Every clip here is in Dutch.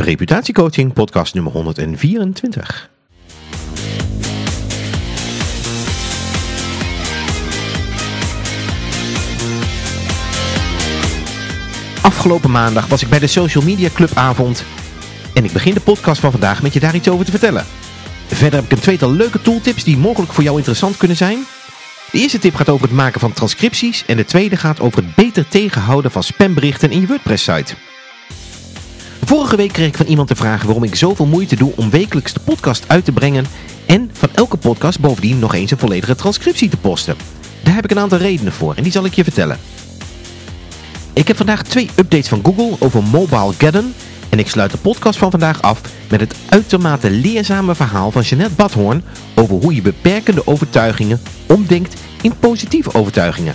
Reputatiecoaching podcast nummer 124. Afgelopen maandag was ik bij de Social Media Club avond en ik begin de podcast van vandaag met je daar iets over te vertellen. Verder heb ik een tweetal leuke tooltips die mogelijk voor jou interessant kunnen zijn. De eerste tip gaat over het maken van transcripties en de tweede gaat over het beter tegenhouden van spamberichten in je WordPress site. Vorige week kreeg ik van iemand de vraag waarom ik zoveel moeite doe om wekelijks de podcast uit te brengen en van elke podcast bovendien nog eens een volledige transcriptie te posten. Daar heb ik een aantal redenen voor en die zal ik je vertellen. Ik heb vandaag twee updates van Google over Mobile Gadden en ik sluit de podcast van vandaag af met het uitermate leerzame verhaal van Jeanette Badhoorn over hoe je beperkende overtuigingen omdenkt in positieve overtuigingen.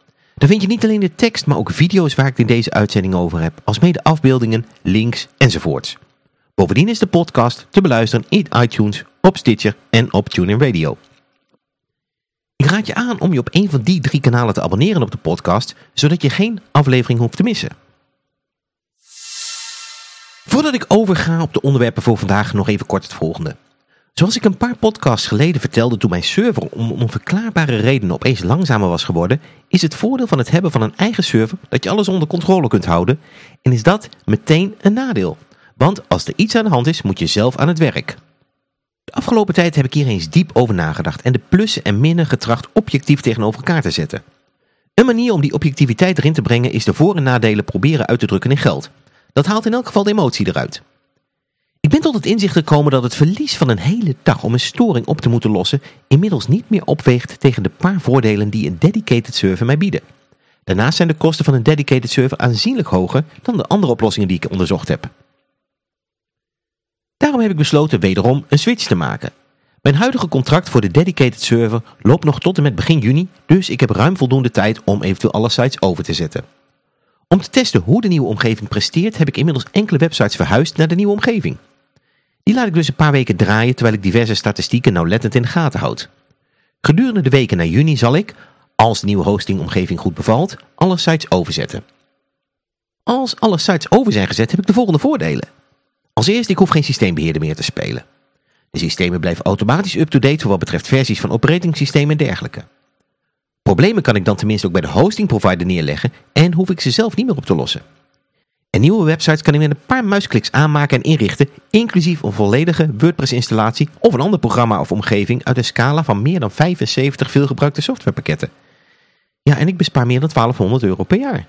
Daar vind je niet alleen de tekst, maar ook video's waar ik het in deze uitzending over heb, alsmede afbeeldingen, links enzovoorts. Bovendien is de podcast te beluisteren in iTunes, op Stitcher en op TuneIn Radio. Ik raad je aan om je op een van die drie kanalen te abonneren op de podcast, zodat je geen aflevering hoeft te missen. Voordat ik overga op de onderwerpen voor vandaag nog even kort het volgende. Zoals ik een paar podcasts geleden vertelde toen mijn server om onverklaarbare redenen opeens langzamer was geworden, is het voordeel van het hebben van een eigen server dat je alles onder controle kunt houden en is dat meteen een nadeel. Want als er iets aan de hand is, moet je zelf aan het werk. De afgelopen tijd heb ik hier eens diep over nagedacht en de plussen en minnen getracht objectief tegenover elkaar te zetten. Een manier om die objectiviteit erin te brengen is de voor- en nadelen proberen uit te drukken in geld. Dat haalt in elk geval de emotie eruit. Ik ben tot het inzicht gekomen dat het verlies van een hele dag om een storing op te moeten lossen inmiddels niet meer opweegt tegen de paar voordelen die een dedicated server mij bieden. Daarnaast zijn de kosten van een dedicated server aanzienlijk hoger dan de andere oplossingen die ik onderzocht heb. Daarom heb ik besloten wederom een switch te maken. Mijn huidige contract voor de dedicated server loopt nog tot en met begin juni, dus ik heb ruim voldoende tijd om eventueel alle sites over te zetten. Om te testen hoe de nieuwe omgeving presteert heb ik inmiddels enkele websites verhuisd naar de nieuwe omgeving. Die laat ik dus een paar weken draaien terwijl ik diverse statistieken nauwlettend in de gaten houd. Gedurende de weken naar juni zal ik, als de nieuwe hostingomgeving goed bevalt, alle sites overzetten. Als alle sites over zijn gezet heb ik de volgende voordelen. Als eerste, ik hoef geen systeembeheerder meer te spelen. De systemen blijven automatisch up-to-date voor wat betreft versies van operatingsystemen en dergelijke. Problemen kan ik dan tenminste ook bij de hosting provider neerleggen en hoef ik ze zelf niet meer op te lossen. En nieuwe websites kan ik met een paar muiskliks aanmaken en inrichten, inclusief een volledige WordPress installatie of een ander programma of omgeving uit een scala van meer dan 75 veelgebruikte softwarepakketten. Ja, en ik bespaar meer dan 1200 euro per jaar.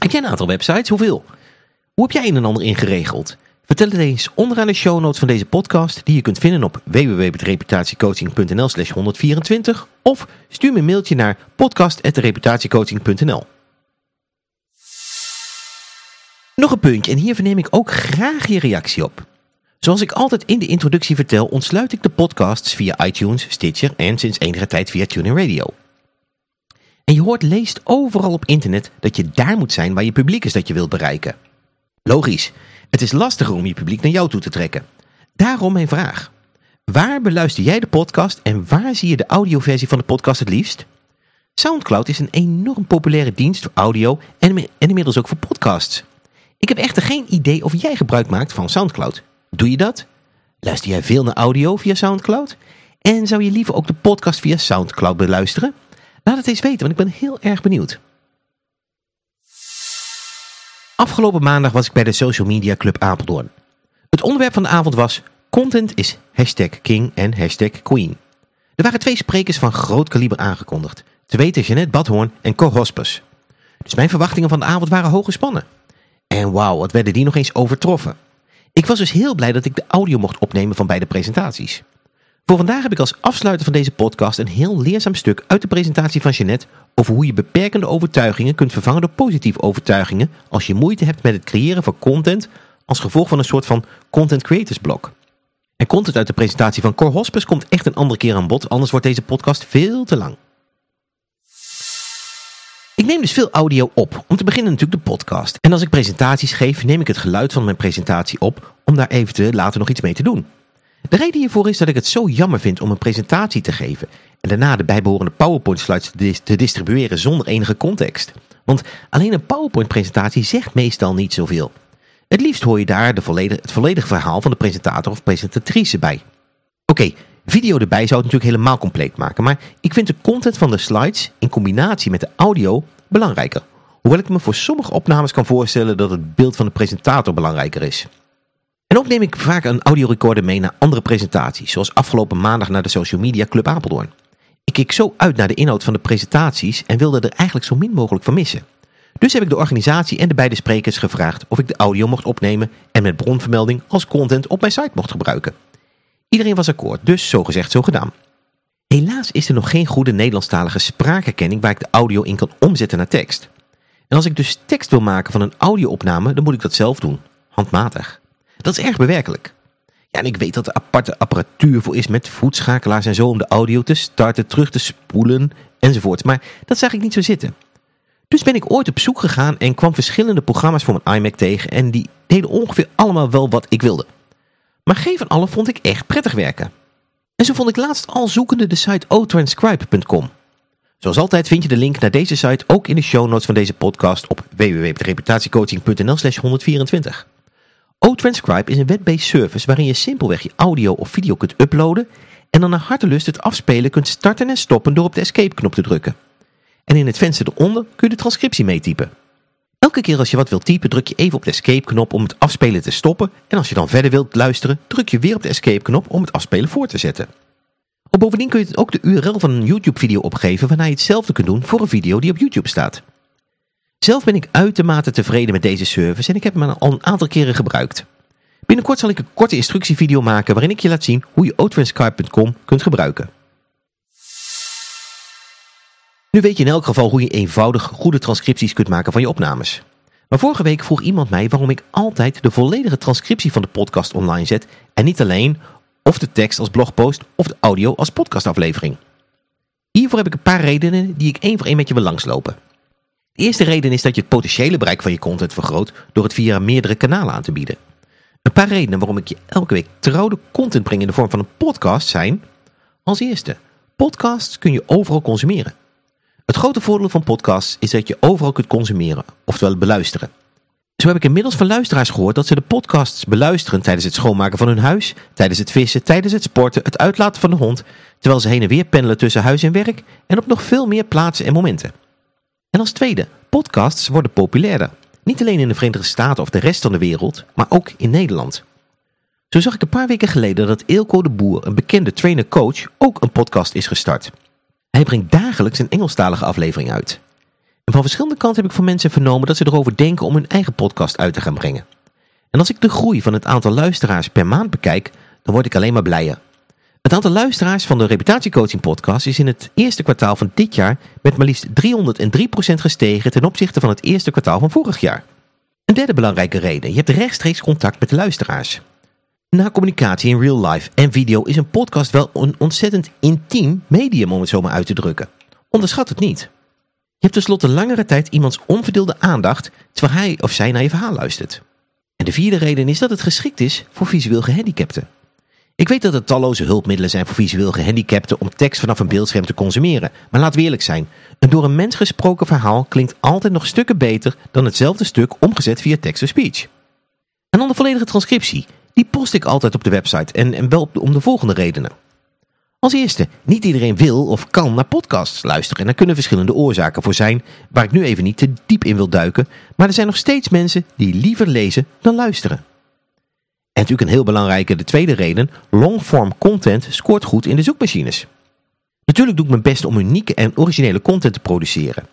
Heb jij een aantal websites? Hoeveel? Hoe heb jij een en ander ingeregeld? Vertel het eens onderaan de show notes van deze podcast die je kunt vinden op www.reputatiecoaching.nl slash 124 of stuur me een mailtje naar podcast.reputatiecoaching.nl Nog een puntje en hier verneem ik ook graag je reactie op. Zoals ik altijd in de introductie vertel ontsluit ik de podcasts via iTunes, Stitcher en sinds enige tijd via TuneIn Radio. En je hoort leest overal op internet dat je daar moet zijn waar je publiek is dat je wilt bereiken. Logisch, het is lastiger om je publiek naar jou toe te trekken. Daarom mijn vraag. Waar beluister jij de podcast en waar zie je de audioversie van de podcast het liefst? Soundcloud is een enorm populaire dienst voor audio en, en inmiddels ook voor podcasts. Ik heb echter geen idee of jij gebruik maakt van Soundcloud. Doe je dat? Luister jij veel naar audio via Soundcloud? En zou je liever ook de podcast via Soundcloud beluisteren? Laat het eens weten, want ik ben heel erg benieuwd. Afgelopen maandag was ik bij de Social Media Club Apeldoorn. Het onderwerp van de avond was Content is hashtag king en hashtag queen. Er waren twee sprekers van groot kaliber aangekondigd. Te weten Jeanette Badhoorn en Cor Hospes. Dus mijn verwachtingen van de avond waren hoog gespannen. En wauw, wat werden die nog eens overtroffen. Ik was dus heel blij dat ik de audio mocht opnemen van beide presentaties. Voor vandaag heb ik als afsluiter van deze podcast een heel leerzaam stuk uit de presentatie van Jeannette over hoe je beperkende overtuigingen kunt vervangen door positieve overtuigingen als je moeite hebt met het creëren van content als gevolg van een soort van content creators blok. En content uit de presentatie van Core Hospice komt echt een andere keer aan bod, anders wordt deze podcast veel te lang. Ik neem dus veel audio op. Om te beginnen natuurlijk de podcast. En als ik presentaties geef, neem ik het geluid van mijn presentatie op om daar eventueel later nog iets mee te doen. De reden hiervoor is dat ik het zo jammer vind om een presentatie te geven en daarna de bijbehorende PowerPoint slides te distribueren zonder enige context. Want alleen een PowerPoint presentatie zegt meestal niet zoveel. Het liefst hoor je daar de volledige, het volledige verhaal van de presentator of presentatrice bij. Oké, video erbij zou het natuurlijk helemaal compleet maken, maar ik vind de content van de slides in combinatie met de audio belangrijker. Hoewel ik me voor sommige opnames kan voorstellen dat het beeld van de presentator belangrijker is. En ook neem ik vaak een audiorecorder mee naar andere presentaties, zoals afgelopen maandag naar de Social Media Club Apeldoorn. Ik keek zo uit naar de inhoud van de presentaties en wilde er eigenlijk zo min mogelijk van missen. Dus heb ik de organisatie en de beide sprekers gevraagd of ik de audio mocht opnemen en met bronvermelding als content op mijn site mocht gebruiken. Iedereen was akkoord, dus zo gezegd zo gedaan. Helaas is er nog geen goede Nederlandstalige spraakherkenning waar ik de audio in kan omzetten naar tekst. En als ik dus tekst wil maken van een audioopname, dan moet ik dat zelf doen, handmatig. Dat is erg bewerkelijk. Ja, en ik weet dat er aparte apparatuur voor is met voetschakelaars en zo om de audio te starten, terug te spoelen enzovoort. Maar dat zag ik niet zo zitten. Dus ben ik ooit op zoek gegaan en kwam verschillende programma's voor mijn iMac tegen en die deden ongeveer allemaal wel wat ik wilde. Maar geen van alle vond ik echt prettig werken. En zo vond ik laatst al zoekende de site otranscribe.com. Zoals altijd vind je de link naar deze site ook in de show notes van deze podcast op www.reputatiecoaching.nl slash 124. OTranscribe is een web-based service waarin je simpelweg je audio of video kunt uploaden en dan naar hartelust het afspelen kunt starten en stoppen door op de escape knop te drukken. En in het venster eronder kun je de transcriptie meetypen. Elke keer als je wat wilt typen druk je even op de escape knop om het afspelen te stoppen en als je dan verder wilt luisteren druk je weer op de escape knop om het afspelen voor te zetten. Of bovendien kun je ook de URL van een YouTube video opgeven waarna je hetzelfde kunt doen voor een video die op YouTube staat. Zelf ben ik uitermate tevreden met deze service en ik heb hem al een aantal keren gebruikt. Binnenkort zal ik een korte instructievideo maken waarin ik je laat zien hoe je otranscribe.com kunt gebruiken. Nu weet je in elk geval hoe je eenvoudig goede transcripties kunt maken van je opnames. Maar vorige week vroeg iemand mij waarom ik altijd de volledige transcriptie van de podcast online zet en niet alleen of de tekst als blogpost of de audio als podcastaflevering. Hiervoor heb ik een paar redenen die ik één voor één met je wil langslopen. De eerste reden is dat je het potentiële bereik van je content vergroot door het via meerdere kanalen aan te bieden. Een paar redenen waarom ik je elke week trouwde content breng in de vorm van een podcast zijn... Als eerste, podcasts kun je overal consumeren. Het grote voordeel van podcasts is dat je overal kunt consumeren, oftewel beluisteren. Zo heb ik inmiddels van luisteraars gehoord dat ze de podcasts beluisteren tijdens het schoonmaken van hun huis, tijdens het vissen, tijdens het sporten, het uitlaten van de hond, terwijl ze heen en weer pendelen tussen huis en werk en op nog veel meer plaatsen en momenten. En als tweede, podcasts worden populairder. Niet alleen in de Verenigde Staten of de rest van de wereld, maar ook in Nederland. Zo zag ik een paar weken geleden dat Eelco de Boer, een bekende trainer-coach, ook een podcast is gestart. Hij brengt dagelijks een Engelstalige aflevering uit. En van verschillende kanten heb ik van mensen vernomen dat ze erover denken om hun eigen podcast uit te gaan brengen. En als ik de groei van het aantal luisteraars per maand bekijk, dan word ik alleen maar blijer. Het aantal luisteraars van de Reputatiecoaching podcast is in het eerste kwartaal van dit jaar met maar liefst 303% gestegen ten opzichte van het eerste kwartaal van vorig jaar. Een derde belangrijke reden, je hebt rechtstreeks contact met de luisteraars. Na communicatie in real life en video is een podcast wel een ontzettend intiem medium om het zo maar uit te drukken. Onderschat het niet. Je hebt tenslotte langere tijd iemands onverdeelde aandacht terwijl hij of zij naar je verhaal luistert. En de vierde reden is dat het geschikt is voor visueel gehandicapten. Ik weet dat er talloze hulpmiddelen zijn voor visueel gehandicapten om tekst vanaf een beeldscherm te consumeren. Maar laat we eerlijk zijn, een door een mens gesproken verhaal klinkt altijd nog stukken beter dan hetzelfde stuk omgezet via text-to-speech. En dan de volledige transcriptie. Die post ik altijd op de website en, en wel om de volgende redenen. Als eerste, niet iedereen wil of kan naar podcasts luisteren en daar kunnen verschillende oorzaken voor zijn, waar ik nu even niet te diep in wil duiken, maar er zijn nog steeds mensen die liever lezen dan luisteren. En natuurlijk een heel belangrijke, de tweede reden, longform content scoort goed in de zoekmachines. Natuurlijk doe ik mijn best om unieke en originele content te produceren.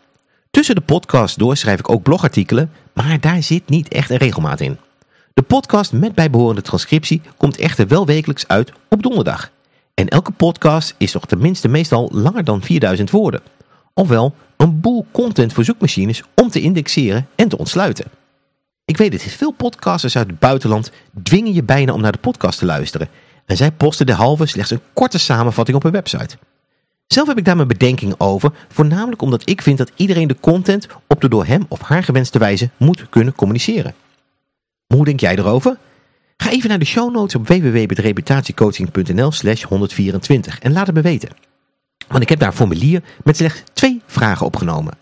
Tussen de podcast door schrijf ik ook blogartikelen, maar daar zit niet echt een regelmaat in. De podcast met bijbehorende transcriptie komt echter wel wekelijks uit op donderdag. En elke podcast is toch tenminste meestal langer dan 4000 woorden. Ofwel, een boel content voor zoekmachines om te indexeren en te ontsluiten. Ik weet het, veel podcasters uit het buitenland dwingen je bijna om naar de podcast te luisteren. En zij posten halve slechts een korte samenvatting op hun website. Zelf heb ik daar mijn bedenking over, voornamelijk omdat ik vind dat iedereen de content op de door hem of haar gewenste wijze moet kunnen communiceren. Hoe denk jij erover? Ga even naar de show notes op www.reputatiecoaching.nl slash 124 en laat het me weten. Want ik heb daar een formulier met slechts twee vragen opgenomen.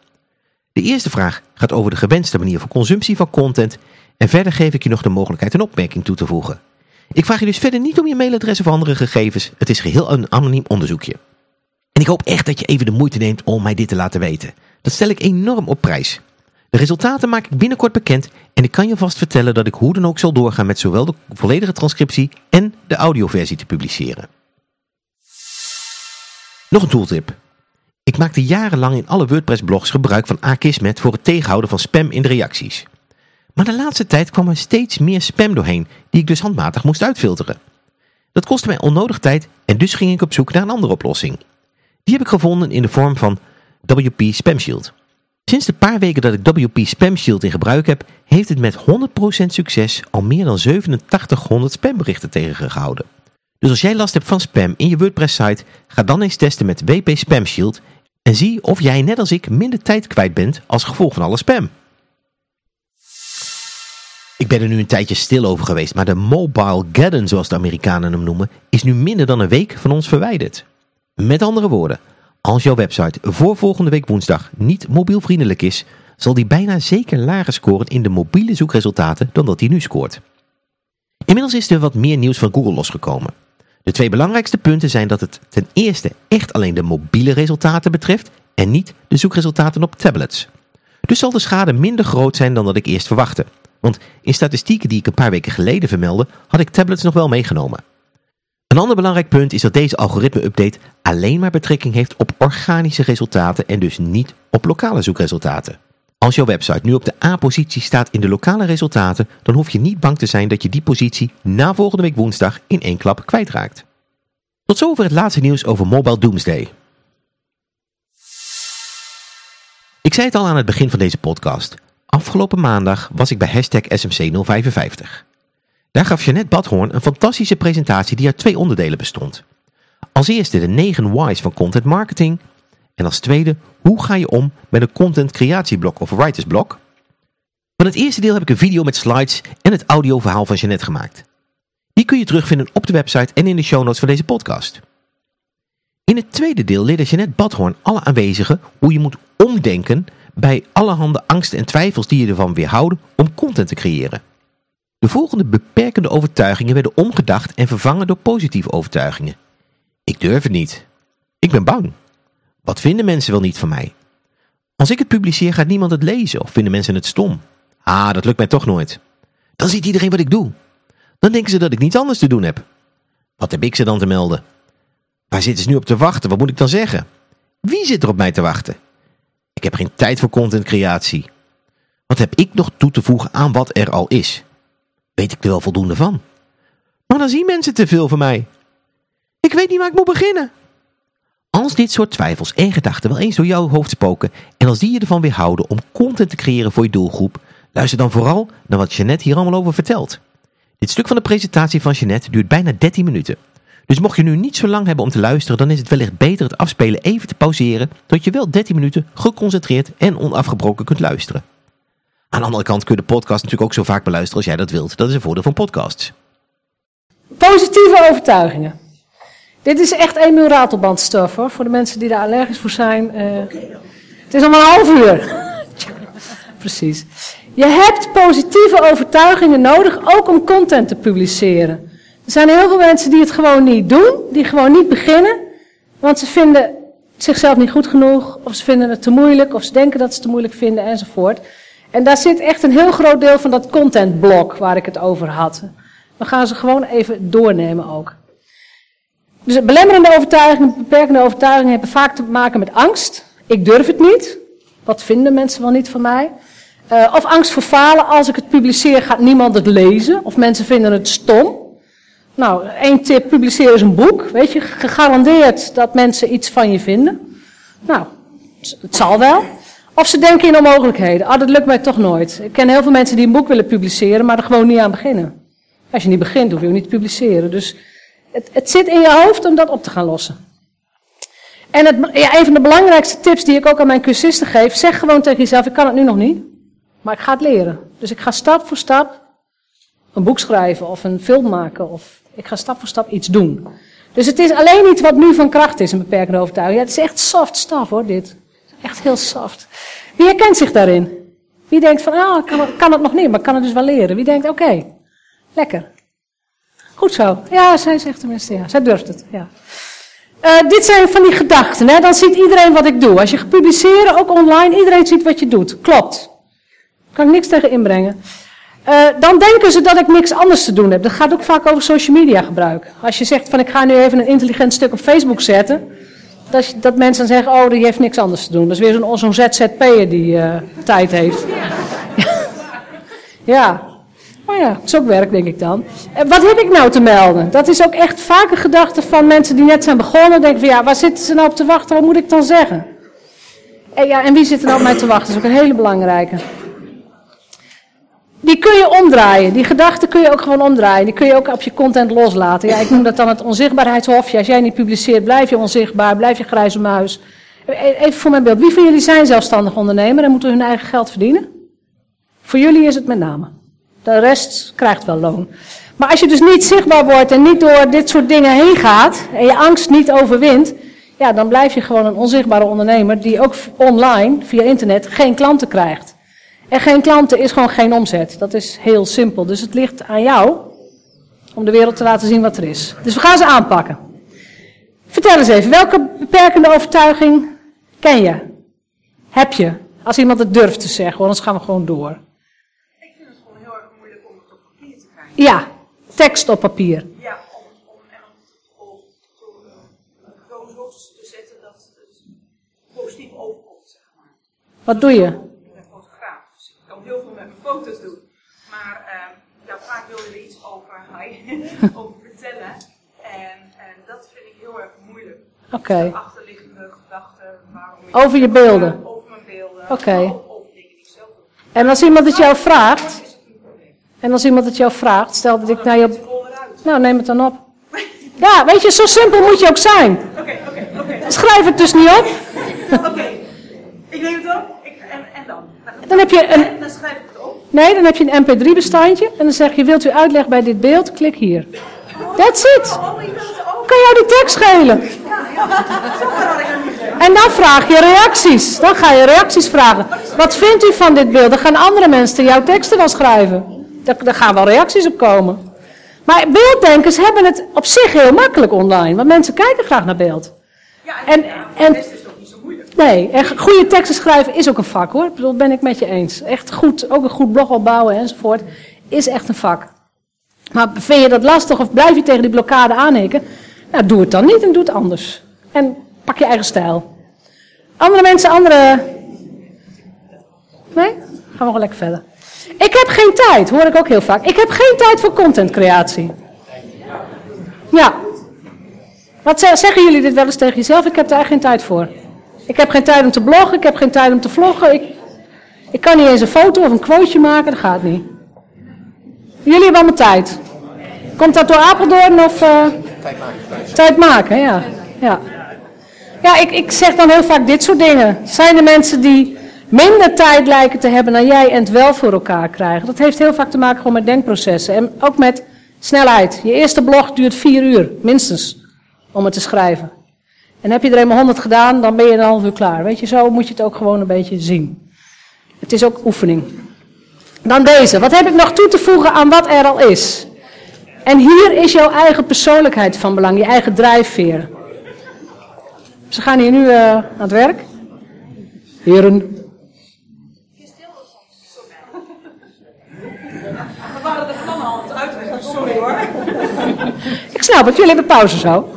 De eerste vraag gaat over de gewenste manier van consumptie van content en verder geef ik je nog de mogelijkheid een opmerking toe te voegen. Ik vraag je dus verder niet om je mailadres of andere gegevens, het is geheel een anoniem onderzoekje. En ik hoop echt dat je even de moeite neemt om mij dit te laten weten. Dat stel ik enorm op prijs. De resultaten maak ik binnenkort bekend en ik kan je vast vertellen dat ik hoe dan ook zal doorgaan met zowel de volledige transcriptie en de audioversie te publiceren. Nog een tooltip. Ik maakte jarenlang in alle WordPress-blogs gebruik van Akismet voor het tegenhouden van spam in de reacties. Maar de laatste tijd kwam er steeds meer spam doorheen, die ik dus handmatig moest uitfilteren. Dat kostte mij onnodig tijd en dus ging ik op zoek naar een andere oplossing. Die heb ik gevonden in de vorm van WP Spam Shield. Sinds de paar weken dat ik WP Spam Shield in gebruik heb, heeft het met 100% succes al meer dan 8700 spamberichten tegengehouden. Dus als jij last hebt van spam in je WordPress site, ga dan eens testen met WP Spam Shield en zie of jij net als ik minder tijd kwijt bent als gevolg van alle spam. Ik ben er nu een tijdje stil over geweest, maar de Mobile Gaddon, zoals de Amerikanen hem noemen, is nu minder dan een week van ons verwijderd. Met andere woorden, als jouw website voor volgende week woensdag niet mobielvriendelijk is, zal die bijna zeker lager scoren in de mobiele zoekresultaten dan dat die nu scoort. Inmiddels is er wat meer nieuws van Google losgekomen. De twee belangrijkste punten zijn dat het ten eerste echt alleen de mobiele resultaten betreft en niet de zoekresultaten op tablets. Dus zal de schade minder groot zijn dan dat ik eerst verwachtte. Want in statistieken die ik een paar weken geleden vermeldde, had ik tablets nog wel meegenomen. Een ander belangrijk punt is dat deze algoritme-update alleen maar betrekking heeft op organische resultaten en dus niet op lokale zoekresultaten. Als jouw website nu op de A-positie staat in de lokale resultaten, dan hoef je niet bang te zijn dat je die positie na volgende week woensdag in één klap kwijtraakt. Tot zover het laatste nieuws over Mobile Doomsday. Ik zei het al aan het begin van deze podcast. Afgelopen maandag was ik bij hashtag SMC055. Daar gaf Jeanette Badhoorn een fantastische presentatie die uit twee onderdelen bestond. Als eerste de 9 whys van content marketing en als tweede hoe ga je om met een content creatieblok of writersblok. Van het eerste deel heb ik een video met slides en het audioverhaal van Jeanette gemaakt. Die kun je terugvinden op de website en in de show notes van deze podcast. In het tweede deel leerde Jeanette Badhoorn alle aanwezigen hoe je moet omdenken bij allerhande angsten en twijfels die je ervan weerhouden om content te creëren. De volgende beperkende overtuigingen werden omgedacht en vervangen door positieve overtuigingen. Ik durf het niet. Ik ben bang. Wat vinden mensen wel niet van mij? Als ik het publiceer gaat niemand het lezen of vinden mensen het stom. Ah, dat lukt mij toch nooit. Dan ziet iedereen wat ik doe. Dan denken ze dat ik niets anders te doen heb. Wat heb ik ze dan te melden? Waar zitten ze nu op te wachten? Wat moet ik dan zeggen? Wie zit er op mij te wachten? Ik heb geen tijd voor contentcreatie. Wat heb ik nog toe te voegen aan wat er al is? Weet ik er wel voldoende van? Maar dan zien mensen te veel van mij. Ik weet niet waar ik moet beginnen. Als dit soort twijfels en gedachten wel eens door jouw hoofd spoken en als die je ervan weerhouden om content te creëren voor je doelgroep, luister dan vooral naar wat Jeannette hier allemaal over vertelt. Dit stuk van de presentatie van Jeannette duurt bijna 13 minuten. Dus mocht je nu niet zo lang hebben om te luisteren, dan is het wellicht beter het afspelen even te pauzeren, tot je wel 13 minuten geconcentreerd en onafgebroken kunt luisteren. Aan de andere kant kun je de podcast natuurlijk ook zo vaak beluisteren als jij dat wilt. Dat is een voordeel van podcasts. Positieve overtuigingen. Dit is echt Emil Ratelbandstof hoor, voor de mensen die daar allergisch voor zijn. Uh, het is al een half uur. Precies. Je hebt positieve overtuigingen nodig, ook om content te publiceren. Er zijn heel veel mensen die het gewoon niet doen, die gewoon niet beginnen, want ze vinden zichzelf niet goed genoeg, of ze vinden het te moeilijk, of ze denken dat ze het te moeilijk vinden, enzovoort. En daar zit echt een heel groot deel van dat contentblok waar ik het over had. We gaan ze gewoon even doornemen ook. Dus belemmerende overtuigingen, beperkende overtuigingen hebben vaak te maken met angst. Ik durf het niet. Wat vinden mensen wel niet van mij? Uh, of angst voor falen. Als ik het publiceer gaat niemand het lezen. Of mensen vinden het stom. Nou, één tip, publiceer eens een boek. Weet je, gegarandeerd dat mensen iets van je vinden. Nou, het zal wel. Of ze denken in onmogelijkheden. Ah, dat lukt mij toch nooit. Ik ken heel veel mensen die een boek willen publiceren, maar er gewoon niet aan beginnen. Als je niet begint, hoef je ook niet te publiceren. Dus het, het zit in je hoofd om dat op te gaan lossen. En het, ja, een van de belangrijkste tips die ik ook aan mijn cursisten geef, zeg gewoon tegen jezelf, ik kan het nu nog niet, maar ik ga het leren. Dus ik ga stap voor stap een boek schrijven of een film maken of ik ga stap voor stap iets doen. Dus het is alleen iets wat nu van kracht is, een beperkende overtuiging. Ja, het is echt soft stuff hoor, dit. Echt heel soft. Wie herkent zich daarin? Wie denkt van, ah, kan, kan het nog niet, maar kan het dus wel leren? Wie denkt, oké, lekker. Goed zo. Ja, zij zegt tenminste ja. Zij durft het, ja. Uh, dit zijn van die gedachten, hè. Dan ziet iedereen wat ik doe. Als je gaat publiceren, ook online, iedereen ziet wat je doet. Klopt. Kan ik niks tegen inbrengen. Uh, dan denken ze dat ik niks anders te doen heb. Dat gaat ook vaak over social media gebruik. Als je zegt van ik ga nu even een intelligent stuk op Facebook zetten. Dat, dat mensen zeggen, oh die heeft niks anders te doen. Dat is weer zo'n zo'n ZZP'er die uh, tijd heeft. ja. Maar ja, dat is ook werk denk ik dan. Uh, wat heb ik nou te melden? Dat is ook echt vaak een gedachte van mensen die net zijn begonnen. Denken van ja, waar zitten ze nou op te wachten? Wat moet ik dan zeggen? En, ja, en wie zit er nou op mij te wachten? Dat is ook een hele belangrijke die kun je omdraaien. Die gedachten kun je ook gewoon omdraaien. Die kun je ook op je content loslaten. Ja, ik noem dat dan het onzichtbaarheidshofje. Als jij niet publiceert, blijf je onzichtbaar, blijf je grijze muis. Even voor mijn beeld. Wie van jullie zijn zelfstandig ondernemer en moeten hun eigen geld verdienen? Voor jullie is het met name. De rest krijgt wel loon. Maar als je dus niet zichtbaar wordt en niet door dit soort dingen heen gaat en je angst niet overwint, ja, dan blijf je gewoon een onzichtbare ondernemer die ook online, via internet, geen klanten krijgt. En geen klanten is gewoon geen omzet. Dat is heel simpel. Dus het ligt aan jou om de wereld te laten zien wat er is. Dus we gaan ze aanpakken. Vertel eens even, welke beperkende overtuiging ken je? Heb je? Als iemand het durft te zeggen, want anders gaan we gewoon door. Ik vind het gewoon heel erg moeilijk om het op papier te krijgen. Ja, tekst op papier. Ja, om, om, om, om zo te zetten dat het positief overkomt, zeg maar. Wat doe je? Heel veel met mijn foto's doen. Maar uh, ja, vaak wil je er iets over, over vertellen. En, en, dat vind ik heel erg moeilijk. Oké. Okay. De achterliggende gedachten. Over je beelden? Over mijn beelden. Oké. Okay. Over, dingen die ik zelf doe. En als iemand het jou vraagt. En als iemand het jou vraagt, stel dat ik naar je. Nou, neem het dan op. Ja, weet je, zo simpel moet je ook zijn. Oké, oké, oké. Schrijf het dus niet op. Oké, ik neem het op. Dan heb je een. Dan schrijf ik het op. Nee, dan heb je een mp3-bestandje en dan zeg je: Wilt u uitleg bij dit beeld? Klik hier. That's it. Kan jou die tekst schelen? En dan vraag je reacties. Dan ga je reacties vragen. Wat vindt u van dit beeld? Dan gaan andere mensen jouw teksten wel schrijven. Daar, gaan wel reacties op komen. Maar beelddenkers hebben het op zich heel makkelijk online. Want mensen kijken graag naar beeld. Ja, en, en, Nee, en goede teksten schrijven is ook een vak hoor. Dat ben ik met je eens. Echt goed, ook een goed blog opbouwen enzovoort, is echt een vak. Maar vind je dat lastig of blijf je tegen die blokkade aanhikken? Nou, doe het dan niet en doe het anders. En pak je eigen stijl. Andere mensen, andere... Nee? Gaan we gewoon lekker verder. Ik heb geen tijd, hoor ik ook heel vaak. Ik heb geen tijd voor contentcreatie. Ja. Wat zeggen jullie dit wel eens tegen jezelf? Ik heb daar echt geen tijd voor. Ik heb geen tijd om te bloggen, ik heb geen tijd om te vloggen. Ik, ik kan niet eens een foto of een quoteje maken, dat gaat niet. Jullie hebben allemaal tijd. Komt dat door Apeldoorn of... Uh, tijd maken. Tijd maken, ja. Ja, ja ik, ik zeg dan heel vaak dit soort dingen. Zijn er mensen die minder tijd lijken te hebben dan jij en het wel voor elkaar krijgen? Dat heeft heel vaak te maken gewoon met denkprocessen. En ook met snelheid. Je eerste blog duurt vier uur, minstens, om het te schrijven. En heb je er eenmaal 100 gedaan, dan ben je een half uur klaar. Weet je, zo moet je het ook gewoon een beetje zien. Het is ook oefening. Dan deze. Wat heb ik nog toe te voegen aan wat er al is? En hier is jouw eigen persoonlijkheid van belang, je eigen drijfveer. Ze gaan hier nu uh, aan het werk. Heren. We waren de plannen al aan het sorry hoor. Ik snap het, jullie hebben pauze zo.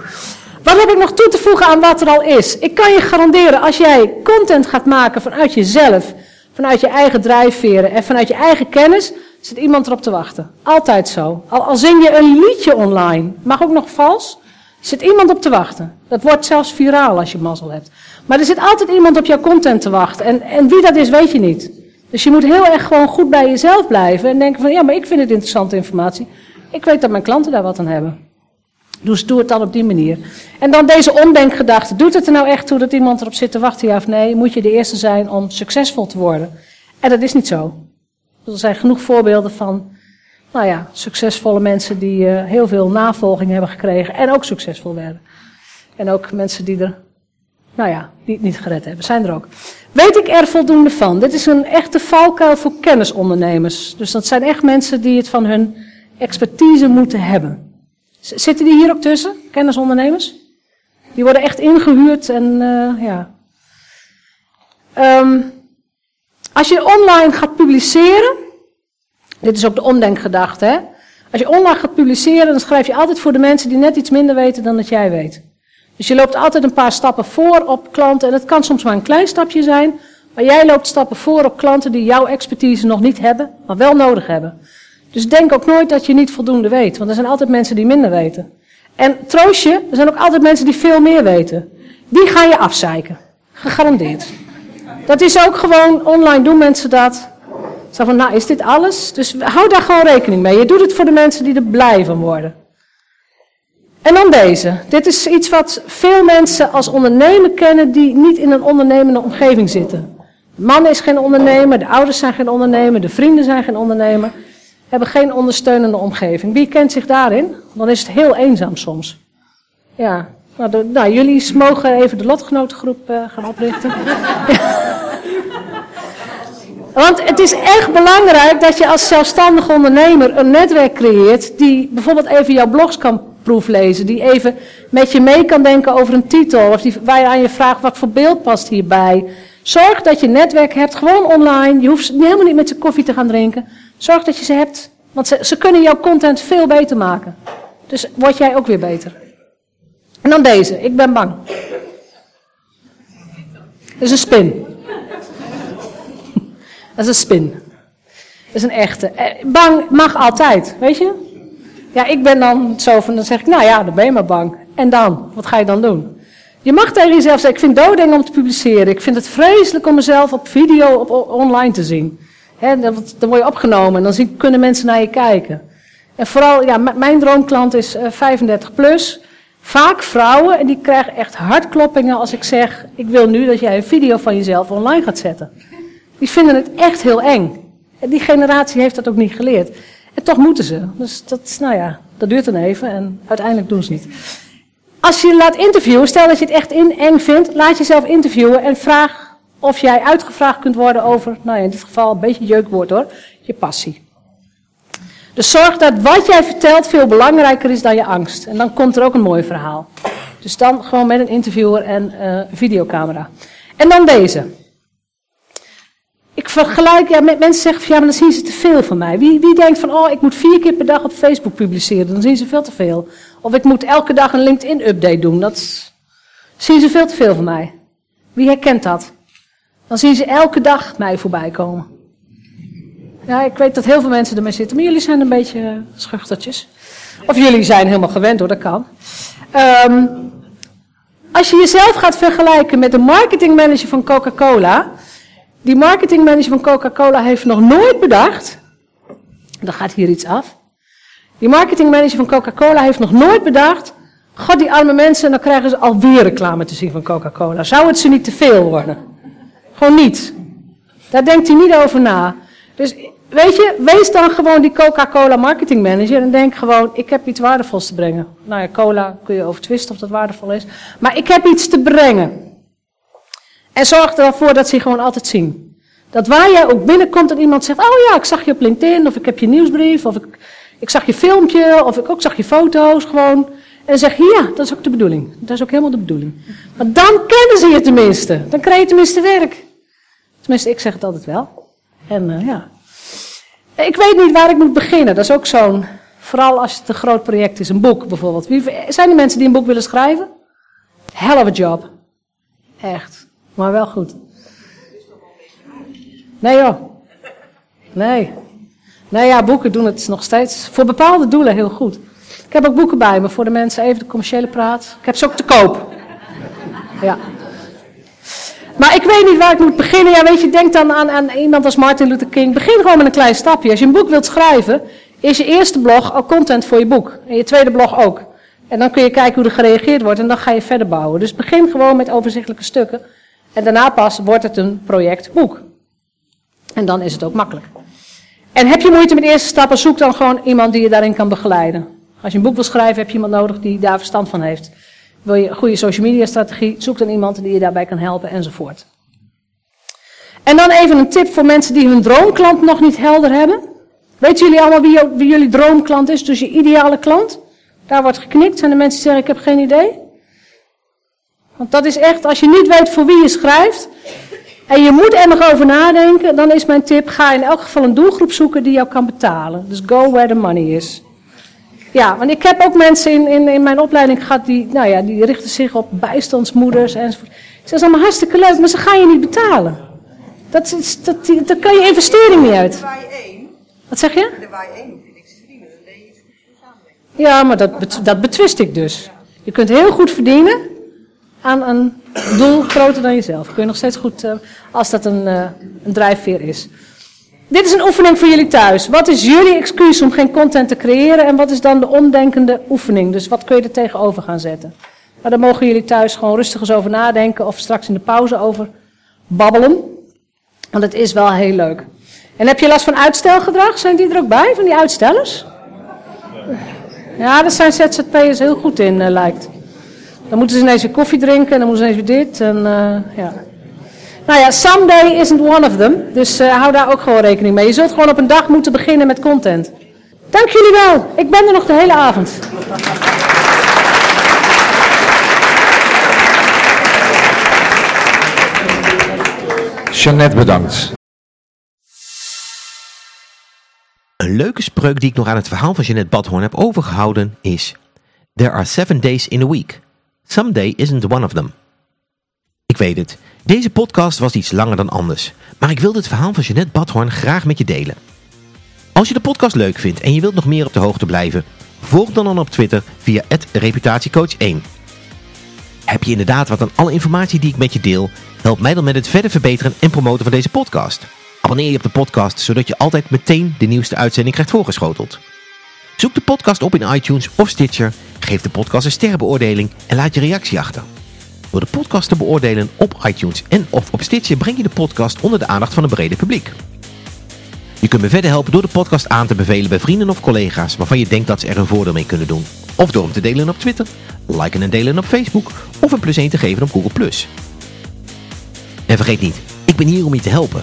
Wat heb ik nog toe te voegen aan wat er al is? Ik kan je garanderen, als jij content gaat maken vanuit jezelf, vanuit je eigen drijfveren en vanuit je eigen kennis, Zit iemand erop te wachten. Altijd zo. Al, al zing je een liedje online, mag ook nog vals, zit iemand op te wachten. Dat wordt zelfs viraal als je mazzel hebt. Maar er zit altijd iemand op jouw content te wachten. En, en wie dat is, weet je niet. Dus je moet heel erg gewoon goed bij jezelf blijven. En denken van, ja, maar ik vind het interessante informatie. Ik weet dat mijn klanten daar wat aan hebben. Dus doe het dan op die manier. En dan deze omdenkgedachte. Doet het er nou echt toe dat iemand erop zit te wachten, ja of nee? Moet je de eerste zijn om succesvol te worden? En dat is niet zo. Er zijn genoeg voorbeelden van, nou ja, succesvolle mensen die uh, heel veel navolging hebben gekregen en ook succesvol werden. En ook mensen die er, nou ja, die het niet gered hebben, zijn er ook. Weet ik er voldoende van? Dit is een echte valkuil voor kennisondernemers. Dus dat zijn echt mensen die het van hun expertise moeten hebben. Zitten die hier ook tussen, kennisondernemers? Die worden echt ingehuurd en uh, ja. Um, als je online gaat publiceren, dit is ook de omdenkgedachte, hè? Als je online gaat publiceren, dan schrijf je altijd voor de mensen die net iets minder weten dan dat jij weet. Dus je loopt altijd een paar stappen voor op klanten. En het kan soms maar een klein stapje zijn. Maar jij loopt stappen voor op klanten die jouw expertise nog niet hebben, maar wel nodig hebben. Dus denk ook nooit dat je niet voldoende weet. Want er zijn altijd mensen die minder weten. En troost je, er zijn ook altijd mensen die veel meer weten. Die ga je afzeiken. Gegarandeerd. Dat is ook gewoon, online doen mensen dat. Zo van, nou is dit alles? Dus hou daar gewoon rekening mee. Je doet het voor de mensen die er blij van worden. En dan deze. Dit is iets wat veel mensen als ondernemer kennen die niet in een ondernemende omgeving zitten. De man is geen ondernemer, de ouders zijn geen ondernemer, de vrienden zijn geen ondernemer. Hebben geen ondersteunende omgeving. Wie kent zich daarin? Dan is het heel eenzaam soms. Ja, nou, nou jullie mogen even de lotgenotengroep uh, gaan oprichten. Want het is echt belangrijk dat je als zelfstandig ondernemer een netwerk creëert die bijvoorbeeld even jouw blogs kan proeflezen, die even met je mee kan denken over een titel, of die, waar je aan je vraagt wat voor beeld past hierbij. Zorg dat je netwerk hebt, gewoon online. Je hoeft helemaal niet met ze koffie te gaan drinken. Zorg dat je ze hebt, want ze, ze kunnen jouw content veel beter maken. Dus word jij ook weer beter. En dan deze, ik ben bang. Dat is een spin. Dat is een spin. Dat is een echte. Eh, bang mag altijd, weet je? Ja, ik ben dan zo van, dan zeg ik, nou ja, dan ben je maar bang. En dan? Wat ga je dan doen? Je mag tegen jezelf zeggen, ik vind doodeng om te publiceren. Ik vind het vreselijk om mezelf op video op, online te zien. dan, word je opgenomen en dan kunnen mensen naar je kijken. En vooral, ja, mijn droomklant is 35 eh, plus. Vaak vrouwen en die krijgen echt hartkloppingen als ik zeg, ik wil nu dat jij een video van jezelf online gaat zetten. Die vinden het echt heel eng. En die generatie heeft dat ook niet geleerd. En toch moeten ze. Dus dat, nou ja, dat duurt dan even en uiteindelijk doen ze niet. Als je laat interviewen, stel dat je het echt in eng vindt, laat jezelf interviewen en vraag of jij uitgevraagd kunt worden over, nou ja, in dit geval een beetje jeukwoord hoor, je passie. Dus zorg dat wat jij vertelt veel belangrijker is dan je angst. En dan komt er ook een mooi verhaal. Dus dan gewoon met een interviewer en uh, videocamera. En dan deze. Ik vergelijk, ja, mensen zeggen van ja, maar dan zien ze te veel van mij. Wie, wie denkt van, oh, ik moet vier keer per dag op Facebook publiceren, dan zien ze veel te veel. Of ik moet elke dag een LinkedIn-update doen, dat zien ze veel te veel van mij. Wie herkent dat? Dan zien ze elke dag mij voorbij komen. Ja, ik weet dat heel veel mensen ermee zitten, maar jullie zijn een beetje schuchtertjes. Of jullie zijn helemaal gewend hoor, dat kan. Um, als je jezelf gaat vergelijken met de marketingmanager van Coca-Cola, die marketingmanager van Coca-Cola heeft nog nooit bedacht. Dan gaat hier iets af. Die marketingmanager van Coca-Cola heeft nog nooit bedacht. God, die arme mensen, dan krijgen ze alweer reclame te zien van Coca-Cola. Zou het ze niet te veel worden? Gewoon niet. Daar denkt hij niet over na. Dus weet je, wees dan gewoon die Coca-Cola marketingmanager en denk gewoon, ik heb iets waardevols te brengen. Nou ja, cola kun je over twisten of dat waardevol is. Maar ik heb iets te brengen. En zorg ervoor dat ze je gewoon altijd zien. Dat waar jij ook binnenkomt en iemand zegt, oh ja, ik zag je op LinkedIn, of ik heb je nieuwsbrief, of ik, ik zag je filmpje, of ik ook zag je foto's, gewoon. En zeg je, ja, dat is ook de bedoeling. Dat is ook helemaal de bedoeling. Maar dan kennen ze je tenminste. Dan krijg je tenminste werk. Tenminste, ik zeg het altijd wel. En uh, ja. Ik weet niet waar ik moet beginnen. Dat is ook zo'n, vooral als het een groot project is, een boek bijvoorbeeld. Wie, zijn er mensen die een boek willen schrijven? Hell job. Echt. Maar wel goed. Nee joh. Nee. Nou ja, boeken doen het nog steeds voor bepaalde doelen heel goed. Ik heb ook boeken bij me voor de mensen, even de commerciële praat. Ik heb ze ook te koop. Ja. Maar ik weet niet waar ik moet beginnen. Ja, weet je, denk dan aan, aan iemand als Martin Luther King. Begin gewoon met een klein stapje. Als je een boek wilt schrijven, is je eerste blog al content voor je boek. En je tweede blog ook. En dan kun je kijken hoe er gereageerd wordt en dan ga je verder bouwen. Dus begin gewoon met overzichtelijke stukken. En daarna pas wordt het een projectboek. En dan is het ook makkelijk. En heb je moeite met eerste stappen, zoek dan gewoon iemand die je daarin kan begeleiden. Als je een boek wil schrijven, heb je iemand nodig die daar verstand van heeft. Wil je een goede social media strategie, zoek dan iemand die je daarbij kan helpen enzovoort. En dan even een tip voor mensen die hun droomklant nog niet helder hebben. Weten jullie allemaal wie, jullie droomklant is, dus je ideale klant? Daar wordt geknikt. Zijn er mensen die zeggen, ik heb geen idee? Want dat is echt, als je niet weet voor wie je schrijft, en je moet er nog over nadenken, dan is mijn tip, ga in elk geval een doelgroep zoeken die jou kan betalen. Dus go where the money is. Ja, want ik heb ook mensen in, in, in mijn opleiding gehad die, nou ja, die richten zich op bijstandsmoeders enzovoort. Zeg, dat is allemaal hartstikke leuk, maar ze gaan je niet betalen. Dat, is, dat, dat kan je investering niet uit. Wat zeg je? De je één vind ik verdienen, dan deed je iets voor samenleving. Ja, maar dat, dat betwist ik dus. Je kunt heel goed verdienen aan een doel groter dan jezelf. Kun je nog steeds goed, uh, als dat een, uh, een drijfveer is. Dit is een oefening voor jullie thuis. Wat is jullie excuus om geen content te creëren en wat is dan de omdenkende oefening? Dus wat kun je er tegenover gaan zetten? Maar daar mogen jullie thuis gewoon rustig eens over nadenken of straks in de pauze over babbelen. Want het is wel heel leuk. En heb je last van uitstelgedrag? Zijn die er ook bij, van die uitstellers? Ja, daar zijn ZZP'ers heel goed in, uh, lijkt. Dan moeten ze ineens weer koffie drinken en dan moeten ze ineens weer dit. En, uh, ja. Nou ja, someday isn't one of them. Dus uh, hou daar ook gewoon rekening mee. Je zult gewoon op een dag moeten beginnen met content. Dank jullie wel. Ik ben er nog de hele avond. Jeannette bedankt. Een leuke spreuk die ik nog aan het verhaal van Jeannette Badhoorn heb overgehouden is... There are seven days in a week. Someday isn't one of them. Ik weet het, deze podcast was iets langer dan anders, maar ik wilde het verhaal van Jeanette Badhoorn graag met je delen. Als je de podcast leuk vindt en je wilt nog meer op de hoogte blijven, volg dan dan op Twitter via reputatiecoach1. Heb je inderdaad wat aan alle informatie die ik met je deel, help mij dan met het verder verbeteren en promoten van deze podcast. Abonneer je op de podcast, zodat je altijd meteen de nieuwste uitzending krijgt voorgeschoteld. Zoek de podcast op in iTunes of Stitcher, geef de podcast een sterrenbeoordeling en laat je reactie achter. Door de podcast te beoordelen op iTunes en of op Stitcher breng je de podcast onder de aandacht van een brede publiek. Je kunt me verder helpen door de podcast aan te bevelen bij vrienden of collega's waarvan je denkt dat ze er een voordeel mee kunnen doen. Of door hem te delen op Twitter, liken en delen op Facebook of een plus 1 te geven op Google+. En vergeet niet, ik ben hier om je te helpen.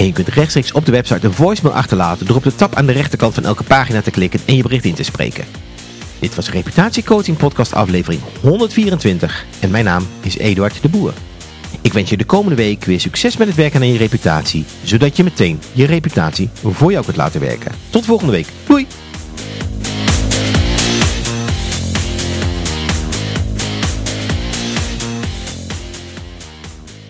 En je kunt rechtstreeks op de website een voicemail achterlaten door op de tab aan de rechterkant van elke pagina te klikken en je bericht in te spreken. Dit was Reputatiecoaching podcast aflevering 124 en mijn naam is Eduard de Boer. Ik wens je de komende week weer succes met het werken aan je reputatie, zodat je meteen je reputatie voor jou kunt laten werken. Tot volgende week. Doei!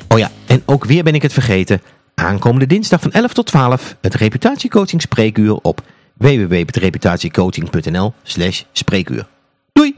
Oh ja, en ook weer ben ik het vergeten. Aankomende dinsdag van 11 tot 12 het reputatiecoaching spreekuur op www.reputatiecoaching.nl slash spreekuur. Doei!